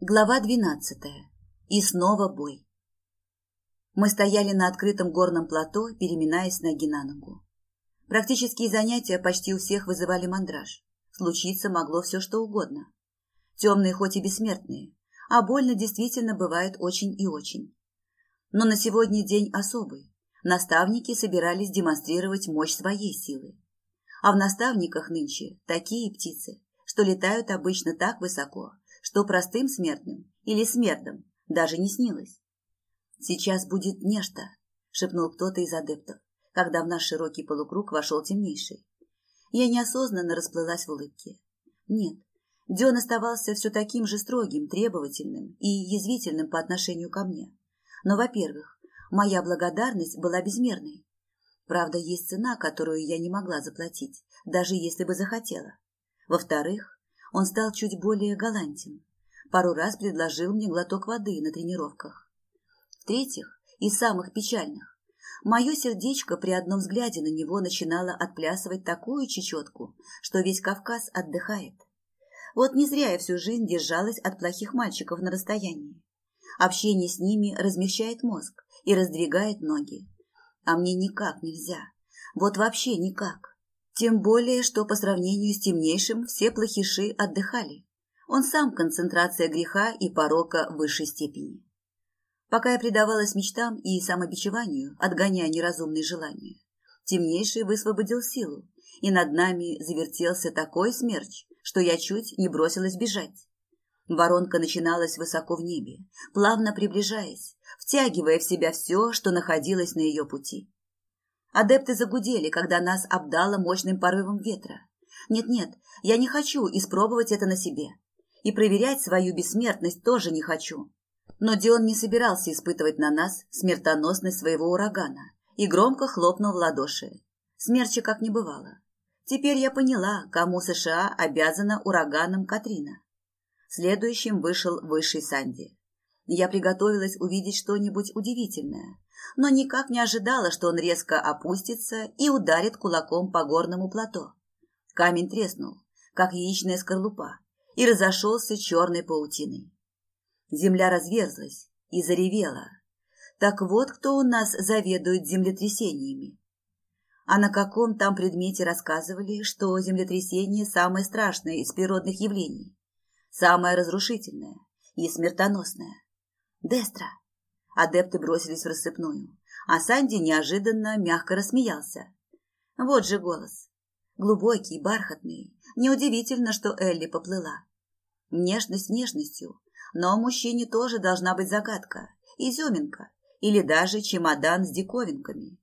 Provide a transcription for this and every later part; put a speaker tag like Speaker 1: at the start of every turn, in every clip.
Speaker 1: Глава двенадцатая. И снова бой. Мы стояли на открытом горном плато, переминаясь ноги на ногу. Практические занятия почти у всех вызывали мандраж. Случиться могло все что угодно. Темные хоть и бессмертные, а больно действительно бывает очень и очень. Но на сегодня день особый. Наставники собирались демонстрировать мощь своей силы. А в наставниках нынче такие птицы, что летают обычно так высоко, что простым смертным или смертным даже не снилось. «Сейчас будет нечто», — шепнул кто-то из адептов, когда в наш широкий полукруг вошел темнейший. Я неосознанно расплылась в улыбке. Нет, Дион оставался все таким же строгим, требовательным и язвительным по отношению ко мне. Но, во-первых, моя благодарность была безмерной. Правда, есть цена, которую я не могла заплатить, даже если бы захотела. Во-вторых, он стал чуть более галантен. Пару раз предложил мне глоток воды на тренировках. В-третьих, и самых печальных, мое сердечко при одном взгляде на него начинало отплясывать такую чечетку, что весь Кавказ отдыхает. Вот не зря я всю жизнь держалась от плохих мальчиков на расстоянии. Общение с ними размягчает мозг и раздвигает ноги. А мне никак нельзя. Вот вообще никак. Тем более, что по сравнению с темнейшим все плохиши отдыхали. Он сам концентрация греха и порока высшей степени. Пока я предавалась мечтам и самобичеванию, отгоняя неразумные желания, темнейший высвободил силу, и над нами завертелся такой смерч, что я чуть не бросилась бежать. Воронка начиналась высоко в небе, плавно приближаясь, втягивая в себя все, что находилось на ее пути. Адепты загудели, когда нас обдало мощным порывом ветра. Нет-нет, я не хочу испробовать это на себе. И проверять свою бессмертность тоже не хочу. Но Дион не собирался испытывать на нас смертоносность своего урагана и громко хлопнул в ладоши. Смерча как не бывало. Теперь я поняла, кому США обязана ураганом Катрина. Следующим вышел высший Санди. Я приготовилась увидеть что-нибудь удивительное, но никак не ожидала, что он резко опустится и ударит кулаком по горному плато. Камень треснул, как яичная скорлупа, и разошелся черной паутиной. Земля разверзлась и заревела. Так вот, кто у нас заведует землетрясениями. А на каком там предмете рассказывали, что землетрясение самое страшное из природных явлений, самое разрушительное и смертоносное. Дестра, Адепты бросились в рассыпную, а Санди неожиданно мягко рассмеялся. Вот же голос. Глубокий, бархатный. Неудивительно, что Элли поплыла. Внешность внешностью, но мужчине тоже должна быть загадка, изюминка или даже чемодан с диковинками.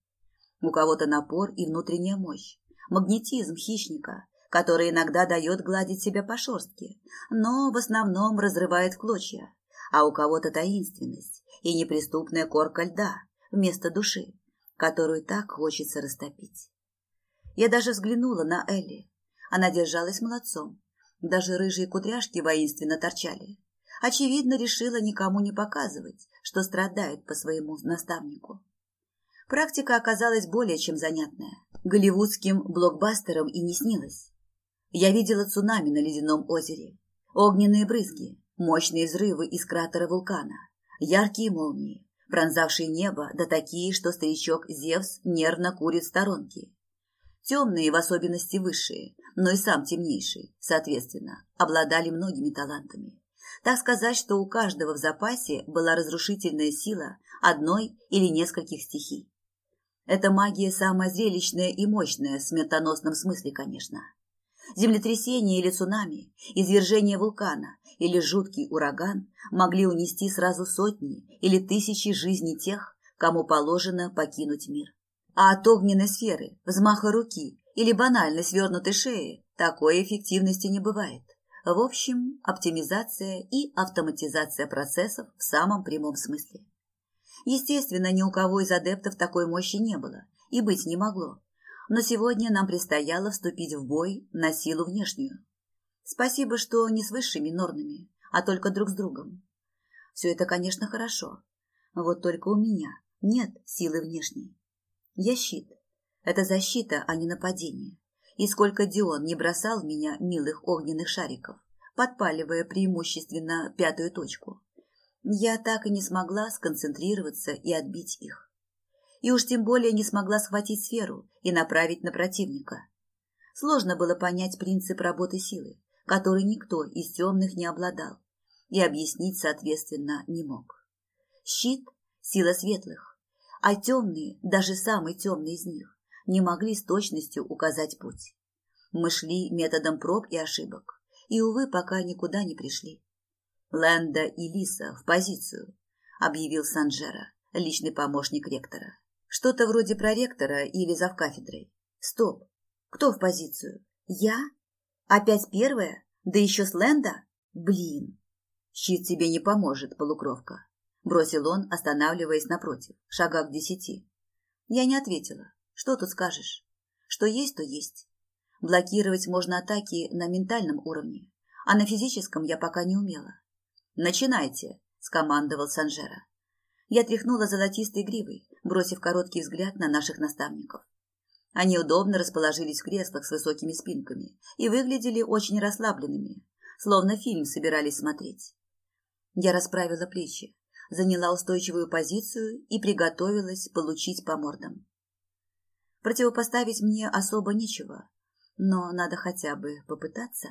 Speaker 1: У кого-то напор и внутренняя мощь, магнетизм хищника, который иногда дает гладить себя по шерстке, но в основном разрывает в клочья, а у кого-то таинственность, и неприступная корка льда вместо души, которую так хочется растопить. Я даже взглянула на Элли. Она держалась молодцом. Даже рыжие кудряшки воинственно торчали. Очевидно, решила никому не показывать, что страдает по своему наставнику. Практика оказалась более чем занятная. Голливудским блокбастером и не снилась. Я видела цунами на ледяном озере, огненные брызги, мощные взрывы из кратера вулкана, Яркие молнии, пронзавшие небо, да такие, что старичок Зевс нервно курит в сторонке. Темные, в особенности высшие, но и сам темнейший, соответственно, обладали многими талантами. Так сказать, что у каждого в запасе была разрушительная сила одной или нескольких стихий. Эта магия самая зрелищная и мощная в смертоносном смысле, конечно. Землетрясение или цунами, извержение вулкана или жуткий ураган могли унести сразу сотни или тысячи жизней тех, кому положено покинуть мир. А от огненной сферы, взмаха руки или банально свернутой шеи такой эффективности не бывает. В общем, оптимизация и автоматизация процессов в самом прямом смысле. Естественно, ни у кого из адептов такой мощи не было и быть не могло но сегодня нам предстояло вступить в бой на силу внешнюю. Спасибо, что не с высшими норнами, а только друг с другом. Все это, конечно, хорошо, вот только у меня нет силы внешней. Я щит. Это защита, а не нападение. И сколько Дион не бросал в меня милых огненных шариков, подпаливая преимущественно пятую точку. Я так и не смогла сконцентрироваться и отбить их. И уж тем более не смогла схватить сферу и направить на противника. Сложно было понять принцип работы силы, который никто из темных не обладал, и объяснить, соответственно, не мог. Щит – сила светлых, а темные, даже самые темные из них, не могли с точностью указать путь. Мы шли методом проб и ошибок, и, увы, пока никуда не пришли. «Лэнда и Лиса в позицию», – объявил Санджера, личный помощник ректора. Что-то вроде проректора или завкафедрой. Стоп. Кто в позицию? Я? Опять первая? Да еще с Лэнда? Блин. Щит тебе не поможет, полукровка. Бросил он, останавливаясь напротив, шагах десяти. Я не ответила. Что тут скажешь? Что есть, то есть. Блокировать можно атаки на ментальном уровне, а на физическом я пока не умела. «Начинайте», – скомандовал Санжера. Я тряхнула золотистой гривой, бросив короткий взгляд на наших наставников. Они удобно расположились в креслах с высокими спинками и выглядели очень расслабленными, словно фильм собирались смотреть. Я расправила плечи, заняла устойчивую позицию и приготовилась получить по мордам. Противопоставить мне особо нечего, но надо хотя бы попытаться.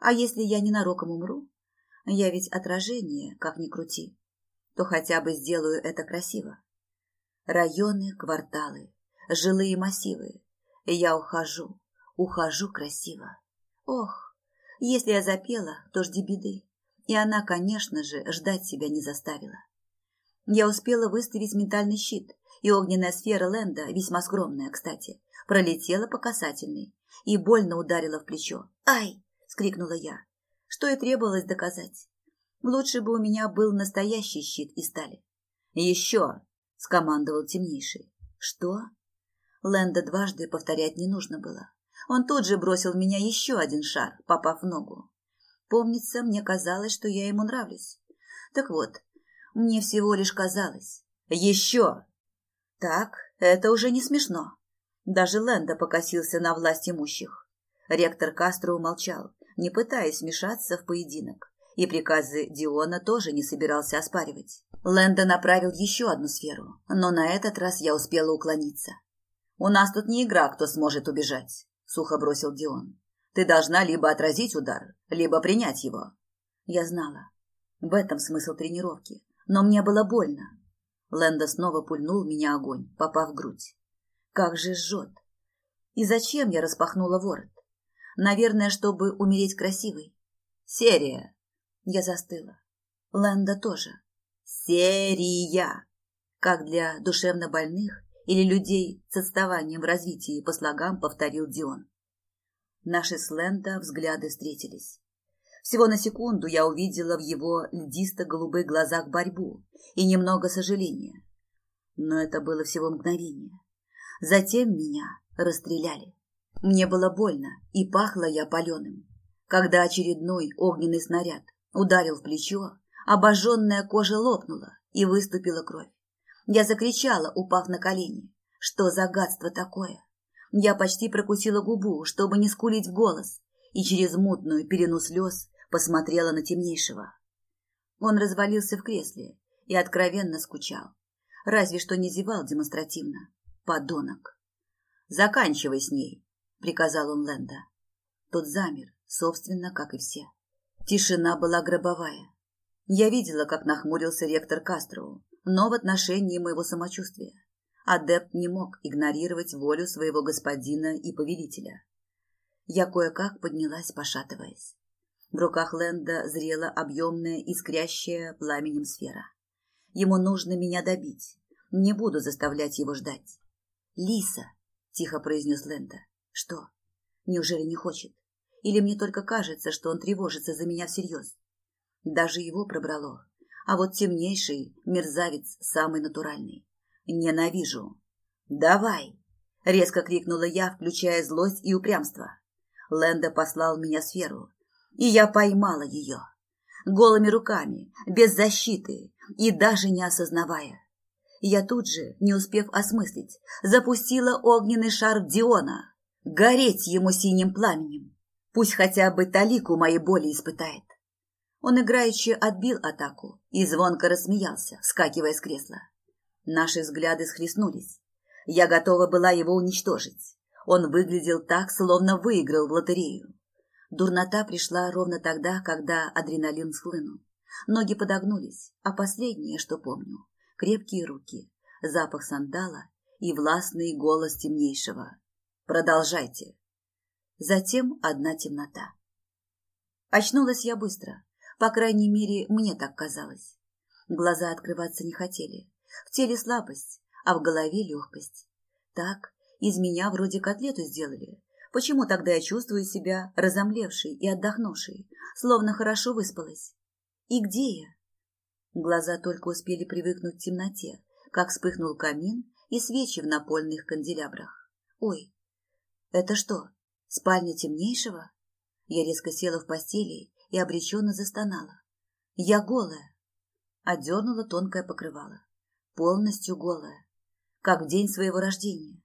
Speaker 1: А если я ненароком умру, я ведь отражение, как ни крути. То хотя бы сделаю это красиво. Районы, кварталы, жилые массивы. Я ухожу, ухожу красиво. Ох, если я запела, то жди беды. И она, конечно же, ждать себя не заставила. Я успела выставить ментальный щит, и огненная сфера Лэнда, весьма скромная, кстати, пролетела по касательной и больно ударила в плечо. «Ай!» – скрикнула я что и требовалось доказать. Лучше бы у меня был настоящий щит из стали. «Еще!» – скомандовал темнейший. «Что?» Лэнда дважды повторять не нужно было. Он тут же бросил в меня еще один шар, попав в ногу. Помнится, мне казалось, что я ему нравлюсь. Так вот, мне всего лишь казалось. «Еще!» Так, это уже не смешно. Даже Лэнда покосился на власть имущих. Ректор Кастро умолчал, не пытаясь вмешаться в поединок, и приказы Диона тоже не собирался оспаривать. Лэнда направил еще одну сферу, но на этот раз я успела уклониться. «У нас тут не игра, кто сможет убежать», — сухо бросил Дион. «Ты должна либо отразить удар, либо принять его». Я знала. В этом смысл тренировки. Но мне было больно. Лэнда снова пульнул меня огонь, попав в грудь. Как же жжет. И зачем я распахнула ворот? Наверное, чтобы умереть красивой. Серия. Я застыла. Лэнда тоже. Серия. Как для душевно больных или людей с отставанием в развитии по слогам повторил Дион. Наши с Лэнда взгляды встретились. Всего на секунду я увидела в его льдисто-голубых глазах борьбу и немного сожаления. Но это было всего мгновение. Затем меня расстреляли. Мне было больно, и пахло я паленым. Когда очередной огненный снаряд ударил в плечо, обожженная кожа лопнула, и выступила кровь. Я закричала, упав на колени. Что за гадство такое? Я почти прокусила губу, чтобы не скулить в голос, и через мутную пелену слез посмотрела на темнейшего. Он развалился в кресле и откровенно скучал. Разве что не зевал демонстративно. Подонок. «Заканчивай с ней», приказал он Лэнда. Тот замер, собственно, как и все. Тишина была гробовая. Я видела, как нахмурился ректор Кастроу, но в отношении моего самочувствия. Адепт не мог игнорировать волю своего господина и повелителя. Я кое-как поднялась, пошатываясь. В руках Лэнда зрела объемная, искрящая пламенем сфера. Ему нужно меня добить. Не буду заставлять его ждать. «Лиса!» – тихо произнес Лэнда. Что? Неужели не хочет? Или мне только кажется, что он тревожится за меня всерьез? Даже его пробрало. А вот темнейший мерзавец самый натуральный. Ненавижу. «Давай!» — резко крикнула я, включая злость и упрямство. Лэнда послал меня сферу, и я поймала ее. Голыми руками, без защиты и даже не осознавая. Я тут же, не успев осмыслить, запустила огненный шар Диона гореть ему синим пламенем. Пусть хотя бы талику моей боли испытает. Он играюще отбил атаку и звонко рассмеялся, вскакивая с кресла. Наши взгляды схлестнулись. Я готова была его уничтожить. Он выглядел так, словно выиграл в лотерею. Дурнота пришла ровно тогда, когда адреналин схлынул. Ноги подогнулись, а последнее, что помню, крепкие руки, запах сандала и властный голос темнейшего. «Продолжайте!» Затем одна темнота. Очнулась я быстро. По крайней мере, мне так казалось. Глаза открываться не хотели. В теле слабость, а в голове легкость. Так, из меня вроде котлету сделали. Почему тогда я чувствую себя разомлевшей и отдохнувшей, словно хорошо выспалась? И где я? Глаза только успели привыкнуть к темноте, как вспыхнул камин и свечи в напольных канделябрах. Ой, это что, спальня темнейшего? Я резко села в постели и обреченно застонала. Я голая. Отдернула тонкое покрывало. Полностью голая. Как в день своего рождения.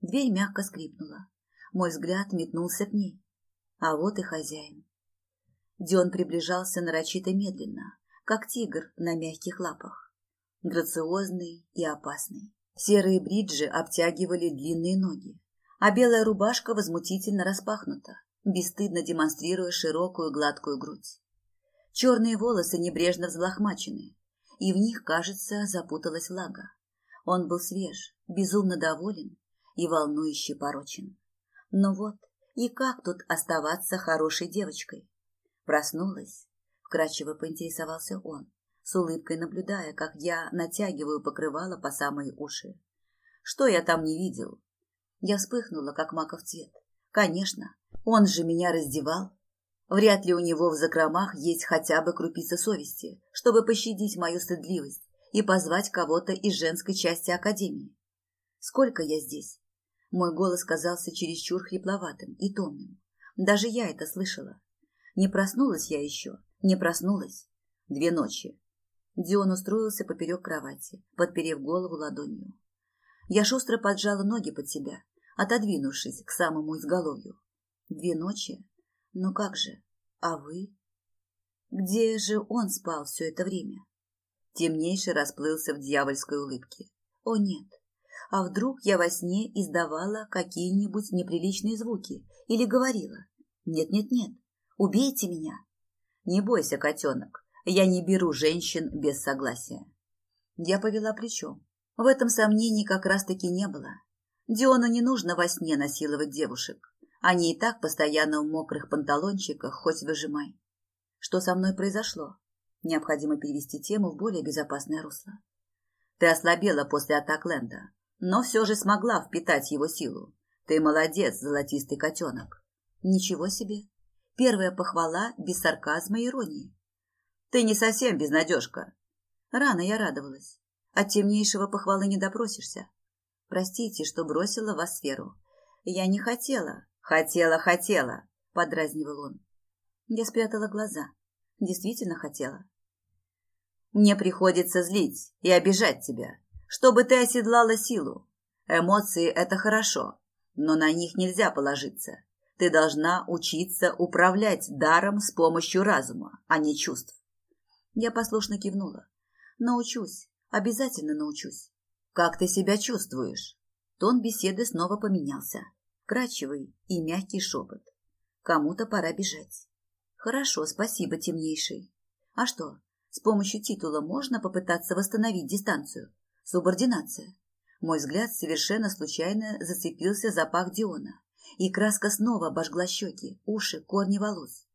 Speaker 1: Дверь мягко скрипнула. Мой взгляд метнулся к ней. А вот и хозяин. Дион приближался нарочито медленно, как тигр на мягких лапах. Грациозный и опасный. Серые бриджи обтягивали длинные ноги, а белая рубашка возмутительно распахнута, бесстыдно демонстрируя широкую гладкую грудь. Черные волосы небрежно взлохмачены, и в них, кажется, запуталась влага. Он был свеж, безумно доволен и волнующе порочен. Но вот, и как тут оставаться хорошей девочкой? Проснулась, вкрадчиво поинтересовался он, с улыбкой наблюдая, как я натягиваю покрывало по самые уши. Что я там не видел? Я вспыхнула, как маков цвет. Конечно, он же меня раздевал. Вряд ли у него в закромах есть хотя бы крупица совести, чтобы пощадить мою стыдливость и позвать кого-то из женской части академии. Сколько я здесь? Мой голос казался чересчур хрипловатым и томным. Даже я это слышала. Не проснулась я еще, не проснулась. Две ночи. Дион устроился поперек кровати, подперев голову ладонью. Я шустро поджала ноги под себя, отодвинувшись к самому изголовью. Две ночи? Но как же? А вы? Где же он спал все это время? Темнейший расплылся в дьявольской улыбке. О нет! А вдруг я во сне издавала какие-нибудь неприличные звуки или говорила? Нет-нет-нет, Убейте меня. Не бойся, котенок, я не беру женщин без согласия. Я повела плечом. В этом сомнений как раз-таки не было. Диону не нужно во сне насиловать девушек. Они и так постоянно в мокрых панталончиках, хоть выжимай. Что со мной произошло? Необходимо перевести тему в более безопасное русло. Ты ослабела после атак Ленда, но все же смогла впитать его силу. Ты молодец, золотистый котенок. Ничего себе. Первая похвала без сарказма и иронии. Ты не совсем безнадежка. Рано я радовалась. От темнейшего похвалы не допросишься. Простите, что бросила вас в сферу. Я не хотела. Хотела, хотела, подразнивал он. Я спрятала глаза. Действительно хотела. Мне приходится злить и обижать тебя, чтобы ты оседлала силу. Эмоции – это хорошо, но на них нельзя положиться. Ты должна учиться управлять даром с помощью разума, а не чувств. Я послушно кивнула. Научусь, обязательно научусь. Как ты себя чувствуешь? Тон беседы снова поменялся. Вкрадчивый и мягкий шепот. Кому-то пора бежать. Хорошо, спасибо, темнейший. А что, с помощью титула можно попытаться восстановить дистанцию? Субординация. Мой взгляд совершенно случайно зацепился за пах Диона и краска снова обожгла щеки, уши, корни волос.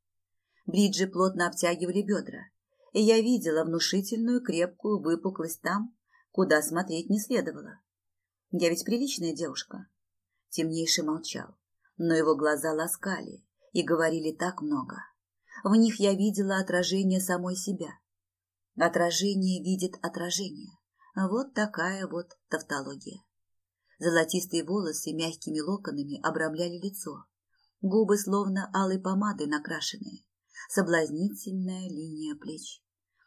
Speaker 1: Бриджи плотно обтягивали бедра, и я видела внушительную крепкую выпуклость там, куда смотреть не следовало. Я ведь приличная девушка. Темнейший молчал, но его глаза ласкали и говорили так много. В них я видела отражение самой себя. Отражение видит отражение. Вот такая вот тавтология. Золотистые волосы мягкими локонами обрамляли лицо. Губы словно алой помадой накрашенные. Соблазнительная линия плеч.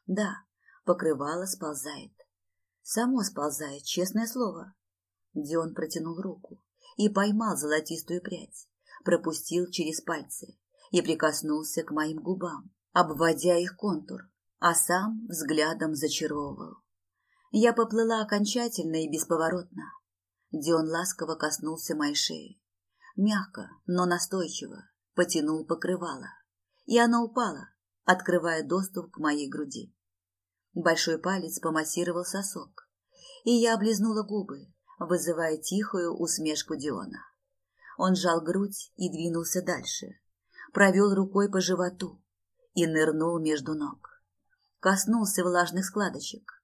Speaker 1: Да, покрывало сползает. Само сползает, честное слово. Дион протянул руку и поймал золотистую прядь, пропустил через пальцы, и прикоснулся к моим губам, обводя их контур, а сам взглядом зачаровывал. Я поплыла окончательно и бесповоротно. Дион ласково коснулся моей шеи. Мягко, но настойчиво потянул покрывало, и оно упало, открывая доступ к моей груди. Большой палец помассировал сосок, и я облизнула губы, вызывая тихую усмешку Диона. Он сжал грудь и двинулся дальше, провел рукой по животу и нырнул между ног. Коснулся влажных складочек.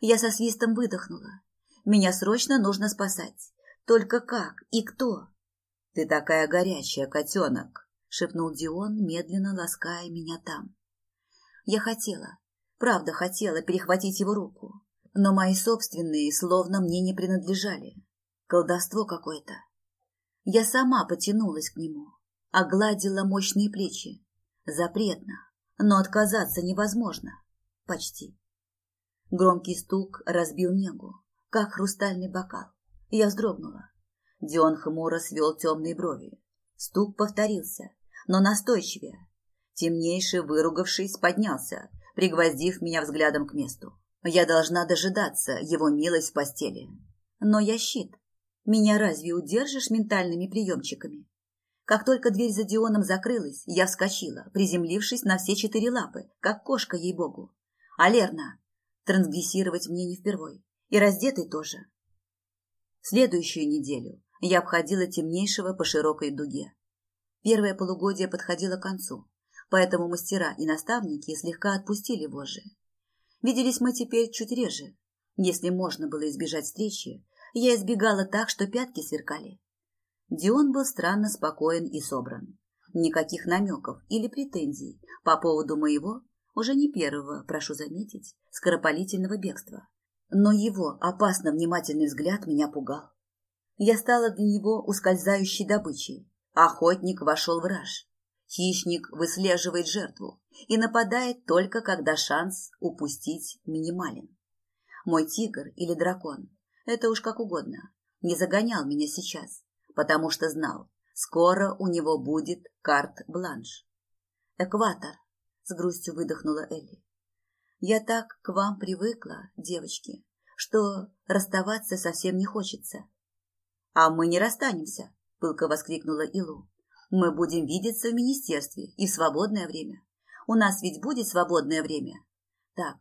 Speaker 1: Я со свистом выдохнула. Меня срочно нужно спасать. Только как и кто? Ты такая горячая, котенок, шепнул Дион, медленно лаская меня там. Я хотела, правда хотела перехватить его руку, но мои собственные словно мне не принадлежали. Колдовство какое-то. Я сама потянулась к нему, огладила мощные плечи. Запретно, но отказаться невозможно. Почти. Громкий стук разбил негу, как хрустальный бокал. Я вздрогнула. Дион хмуро свел темные брови. Стук повторился, но настойчивее. Темнейший, выругавшись, поднялся, пригвоздив меня взглядом к месту. Я должна дожидаться его милость в постели. Но я щит. Меня разве удержишь ментальными приемчиками? Как только дверь за Дионом закрылась, я вскочила, приземлившись на все четыре лапы, как кошка ей-богу. «Алерна!» Трансгрессировать мне не впервой. И раздетый тоже. Следующую неделю я обходила темнейшего по широкой дуге. Первое полугодие подходило к концу, поэтому мастера и наставники слегка отпустили вожжи. Виделись мы теперь чуть реже. Если можно было избежать встречи, я избегала так, что пятки сверкали. Дион был странно спокоен и собран. Никаких намеков или претензий по поводу моего, уже не первого, прошу заметить, скоропалительного бегства. Но его опасно внимательный взгляд меня пугал. Я стала для него ускользающей добычей. Охотник вошел в раж. Хищник выслеживает жертву и нападает только когда шанс упустить минимален. Мой тигр или дракон, это уж как угодно, не загонял меня сейчас, потому что знал, скоро у него будет карт-бланш. Экватор, с грустью выдохнула Элли. Я так к вам привыкла, девочки, что расставаться совсем не хочется. А мы не расстанемся, пылко воскликнула Илу. Мы будем видеться в министерстве и в свободное время. У нас ведь будет свободное время. Так,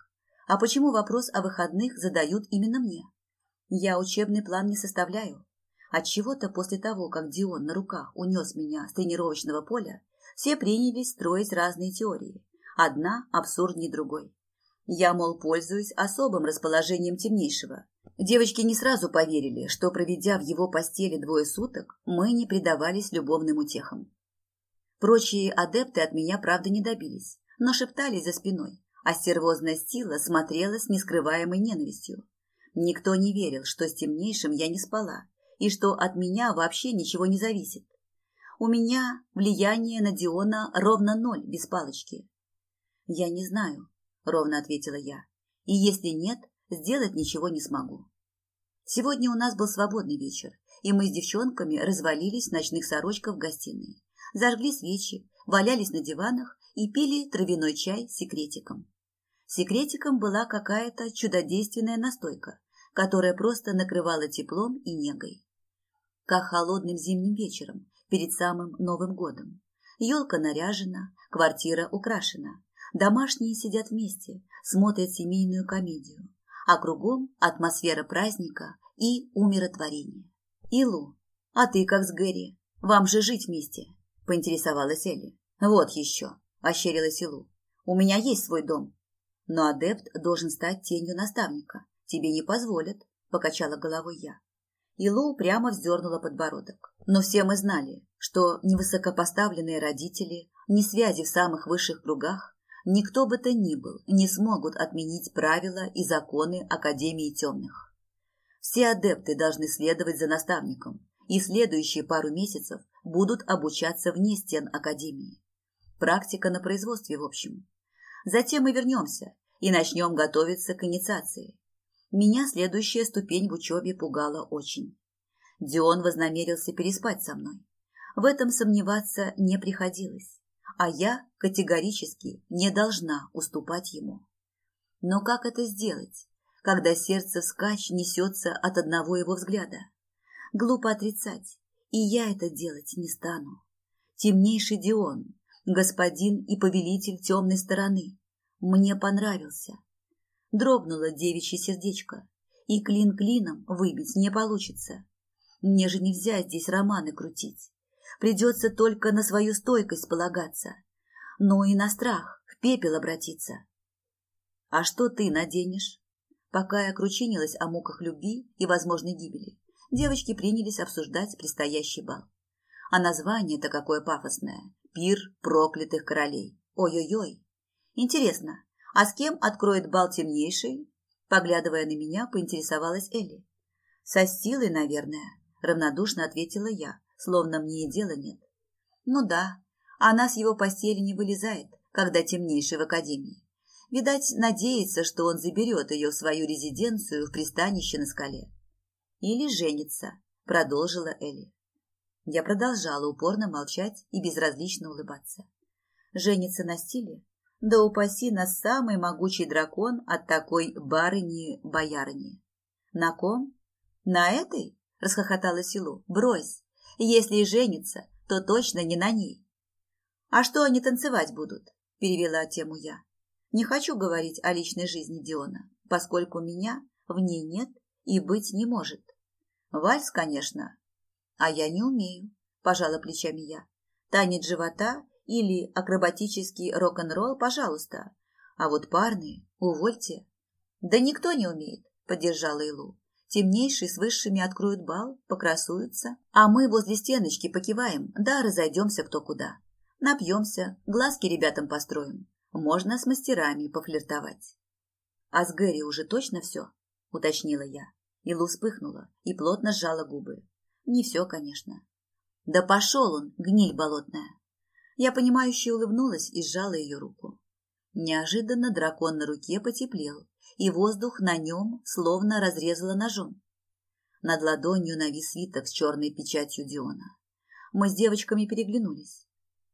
Speaker 1: а почему вопрос о выходных задают именно мне? Я учебный план не составляю. Отчего-то после того, как Дион на руках унес меня с тренировочного поля, все принялись строить разные теории. Одна абсурднее другой. Я, мол, пользуюсь особым расположением темнейшего. Девочки не сразу поверили, что, проведя в его постели двое суток, мы не предавались любовным утехам. Прочие адепты от меня, правда, не добились, но шептались за спиной, а стервозная сила смотрела с нескрываемой ненавистью. Никто не верил, что с темнейшим я не спала, и что от меня вообще ничего не зависит. У меня влияние на Диона ровно ноль без палочки. Я не знаю, ровно ответила я. И если нет, сделать ничего не смогу. Сегодня у нас был свободный вечер, и мы с девчонками развалились в ночных сорочках в гостиной. Зажгли свечи, валялись на диванах и пили травяной чай с секретиком. Секретиком была какая-то чудодейственная настойка, которая просто накрывала теплом и негой. Как холодным зимним вечером, перед самым Новым годом. Елка наряжена, квартира украшена. Домашние сидят вместе, смотрят семейную комедию, а кругом атмосфера праздника и умиротворения. «Илу, а ты как с Гэри? Вам же жить вместе?» – поинтересовалась Элли. «Вот еще», – ощерилась Илу. «У меня есть свой дом, но адепт должен стать тенью наставника. Тебе не позволят», – покачала головой я. Илу прямо вздернула подбородок. Но все мы знали, что ни высокопоставленные родители, ни связи в самых высших кругах никто бы то ни был не смогут отменить правила и законы Академии темных. Все адепты должны следовать за наставником, и следующие пару месяцев будут обучаться вне стен Академии. Практика на производстве, в общем. Затем мы вернемся и начнем готовиться к инициации. Меня следующая ступень в учебе пугала очень. Дион вознамерился переспать со мной. В этом сомневаться не приходилось. А я категорически не должна уступать ему. Но как это сделать, когда сердце вскачь несется от одного его взгляда? Глупо отрицать, и я это делать не стану. Темнейший Дион, господин и повелитель темной стороны, мне понравился. Дрогнуло девичье сердечко, и клин клином выбить не получится. Мне же нельзя здесь романы крутить. Придется только на свою стойкость полагаться. Ну и на страх, в пепел обратиться. А что ты наденешь? Пока я кручинилась о муках любви и возможной гибели, девочки принялись обсуждать предстоящий бал. А название-то какое пафосное. Пир проклятых королей. Ой-ой-ой. Интересно, а с кем откроет бал темнейший? Поглядывая на меня, поинтересовалась Элли. Со силой, наверное, равнодушно ответила я, словно мне и дела нет. Ну да, она с его постели не вылезает, когда темнейший в академии. Видать, надеется, что он заберет ее в свою резиденцию в пристанище на скале. Или женится, продолжила Элли. Я продолжала упорно молчать и безразлично улыбаться. Женится на стиле? Да упаси нас самый могучий дракон от такой барыни-боярыни. На ком? На этой? Расхохотала Силу. Брось. Если и женится, то точно не на ней. А что они танцевать будут? Перевела тему я. Не хочу говорить о личной жизни Диона, поскольку меня в ней нет и быть не может. Вальс, конечно, а я не умею, пожала плечами я. Танец живота или акробатический рок-н-ролл, пожалуйста. А вот парные, увольте. Да никто не умеет, поддержала Илу. Темнейшие с высшими откроют бал, покрасуются, а мы возле стеночки покиваем, да разойдемся кто куда. Напьемся, глазки ребятам построим. Можно с мастерами пофлиртовать. А с Гэри уже точно все? Уточнила я. Илу вспыхнула и плотно сжала губы. Не все, конечно. Да пошел он, гниль болотная. Я понимающе улыбнулась и сжала ее руку. Неожиданно дракон на руке потеплел, и воздух на нем словно разрезало ножом. Над ладонью навис свиток с черной печатью Диона. Мы с девочками переглянулись.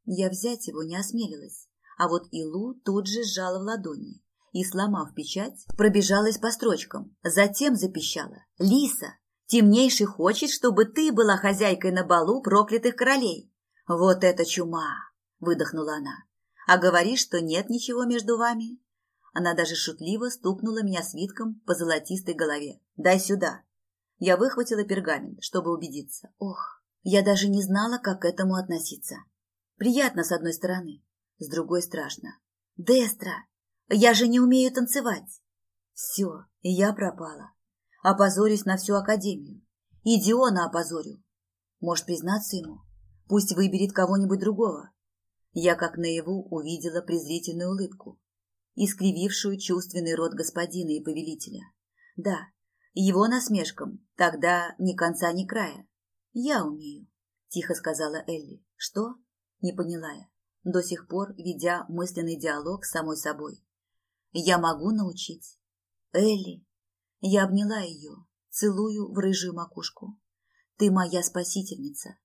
Speaker 1: Я взять его не осмелилась, а вот Илу тут же сжала в ладони и, сломав печать, пробежалась по строчкам, затем запищала. «Лиса, Темнейший хочет, чтобы ты была хозяйкой на балу проклятых королей. Вот это чума, выдохнула она. А говоришь, что нет ничего между вами? Она даже шутливо стукнула меня свитком по золотистой голове. Дай сюда. Я выхватила пергамент, чтобы убедиться. Ох, я даже не знала, как к этому относиться. Приятно с одной стороны, с другой страшно. Дестра, я же не умею танцевать. Все, я пропала. Опозорюсь на всю академию. И опозорю. Может, признаться ему? Пусть выберет кого-нибудь другого. Я, как наяву, увидела презрительную улыбку, искривившую чувственный рот господина и повелителя. Да, его насмешкам тогда ни конца, ни края. Я умею, тихо сказала Элли. Что? Не поняла я, до сих пор ведя мысленный диалог с самой собой. Я могу научить. Элли, я обняла ее, целую в рыжую макушку. «Ты моя спасительница!»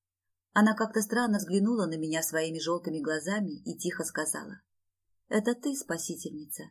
Speaker 1: Она как-то странно взглянула на меня своими желтыми глазами и тихо сказала. «Это ты спасительница,